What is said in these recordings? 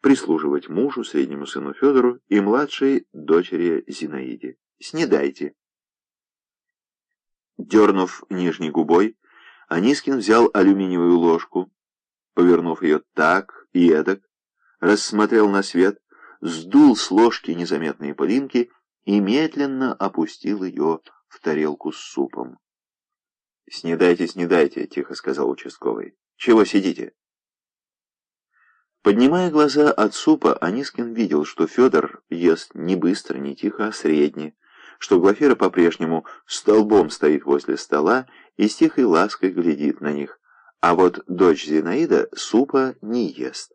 прислуживать мужу, среднему сыну Федору и младшей дочери Зинаиде. Снедайте. Дернув нижней губой, Анискин взял алюминиевую ложку, повернув ее так и эдак, рассмотрел на свет, сдул с ложки незаметные пылинки и медленно опустил ее в тарелку с супом. «Снедайте, снедайте», — тихо сказал участковый. «Чего сидите?» Поднимая глаза от супа, Анискин видел, что Федор ест не быстро, не тихо, а средне, что Глафира по-прежнему столбом стоит возле стола и с тихой лаской глядит на них, а вот дочь Зинаида супа не ест.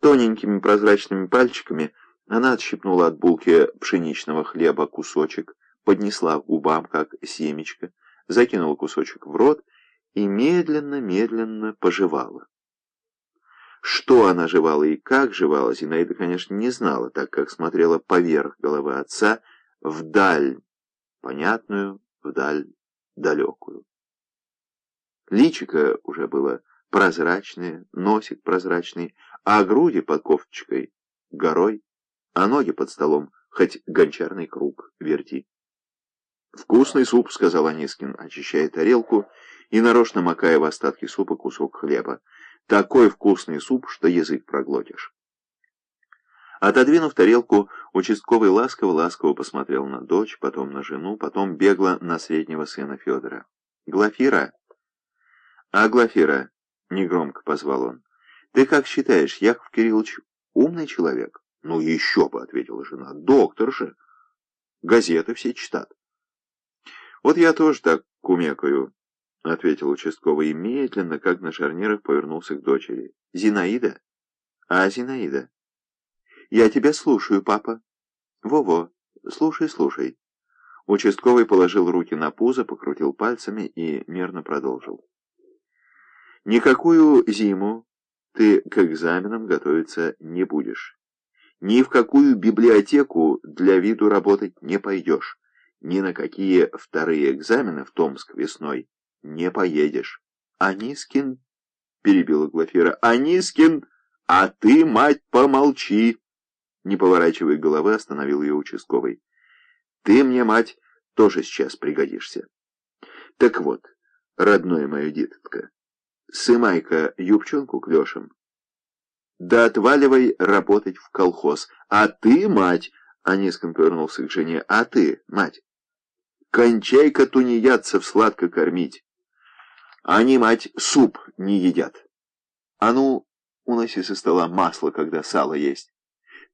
Тоненькими прозрачными пальчиками она отщипнула от булки пшеничного хлеба кусочек, поднесла к губам, как семечко, закинула кусочек в рот и медленно-медленно пожевала. Что она жевала и как жевала, Зинаида, конечно, не знала, так как смотрела поверх головы отца, вдаль, понятную, вдаль далекую. Личико уже было прозрачное, носик прозрачный, а груди под кофточкой горой, а ноги под столом хоть гончарный круг верти. «Вкусный суп», — сказал Анискин, очищая тарелку и нарочно макая в остатки супа кусок хлеба. «Такой вкусный суп, что язык проглотишь». Отодвинув тарелку, участковый ласково-ласково посмотрел на дочь, потом на жену, потом бегло на среднего сына Федора. «Глафира!» «А, Глафира!» — негромко позвал он. «Ты как считаешь, Яков Кириллович умный человек?» «Ну еще бы!» — ответила жена. «Доктор же! Газеты все читат». «Вот я тоже так кумекаю», — ответил участковый и медленно, как на шарнирах, повернулся к дочери. «Зинаида?» «А, Зинаида?» «Я тебя слушаю, папа». «Во-во, слушай, слушай». Участковый положил руки на пузо, покрутил пальцами и мерно продолжил. «Никакую зиму ты к экзаменам готовиться не будешь. Ни в какую библиотеку для виду работать не пойдешь. Ни на какие вторые экзамены в Томск весной не поедешь. Анискин, перебила Глафира, Анискин, а ты, мать, помолчи. Не поворачивая головы, остановил ее участковый. «Ты мне, мать, тоже сейчас пригодишься. Так вот, родное мое дитятко, сымай-ка юбчонку клешем. Да отваливай работать в колхоз. А ты, мать, Анискин повернулся к жене, а ты, мать, кончай-ка тунеядцев сладко кормить. Они, мать, суп не едят. А ну, уноси со стола масло, когда сало есть.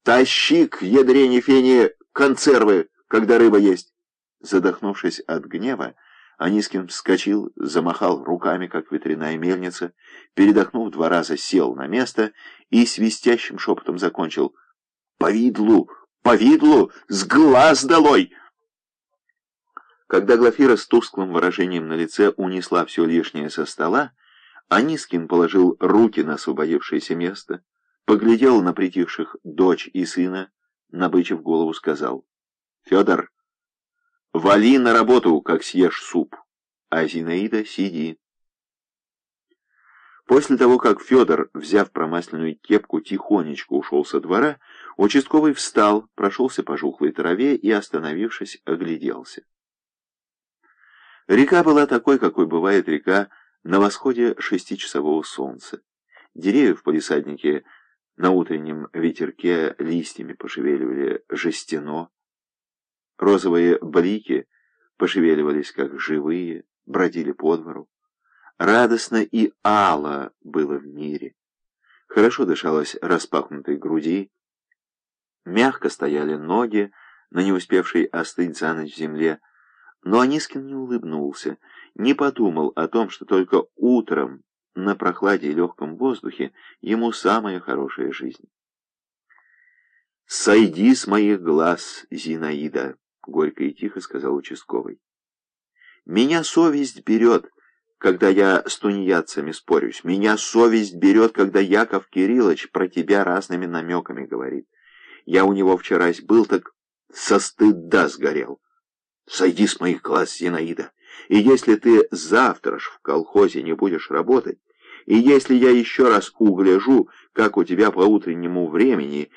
Тащи к ядрене фени консервы, когда рыба есть. Задохнувшись от гнева, Анискин вскочил, замахал руками, как ветряная мельница, передохнув два раза, сел на место и свистящим шепотом закончил. «Повидлу! Повидлу! С глаз долой!» Когда Глафира с тусклым выражением на лице унесла все лишнее со стола, Анискин положил руки на освободившееся место, поглядел на притихших дочь и сына, набычив голову, сказал, «Федор, вали на работу, как съешь суп, а Зинаида сиди». После того, как Федор, взяв промасленную кепку, тихонечко ушел со двора, участковый встал, прошелся по жухлой траве и, остановившись, огляделся. Река была такой, какой бывает река на восходе шестичасового солнца. Деревья в палисаднике на утреннем ветерке листьями пошевеливали жестяно. Розовые блики пошевеливались, как живые, бродили по двору. Радостно и ало было в мире. Хорошо дышалось распахнутой груди. Мягко стояли ноги на не успевшей остыть за ночь земле. Но Анискин не улыбнулся, не подумал о том, что только утром на прохладе и легком воздухе ему самая хорошая жизнь. «Сойди с моих глаз, Зинаида», — горько и тихо сказал участковый. «Меня совесть берет, когда я с тунеядцами спорюсь. Меня совесть берет, когда Яков Кириллович про тебя разными намеками говорит. Я у него вчерась был, так со стыда сгорел. Сойди с моих глаз, Зинаида, и если ты завтра ж в колхозе не будешь работать, И если я еще раз угляжу, как у тебя по утреннему времени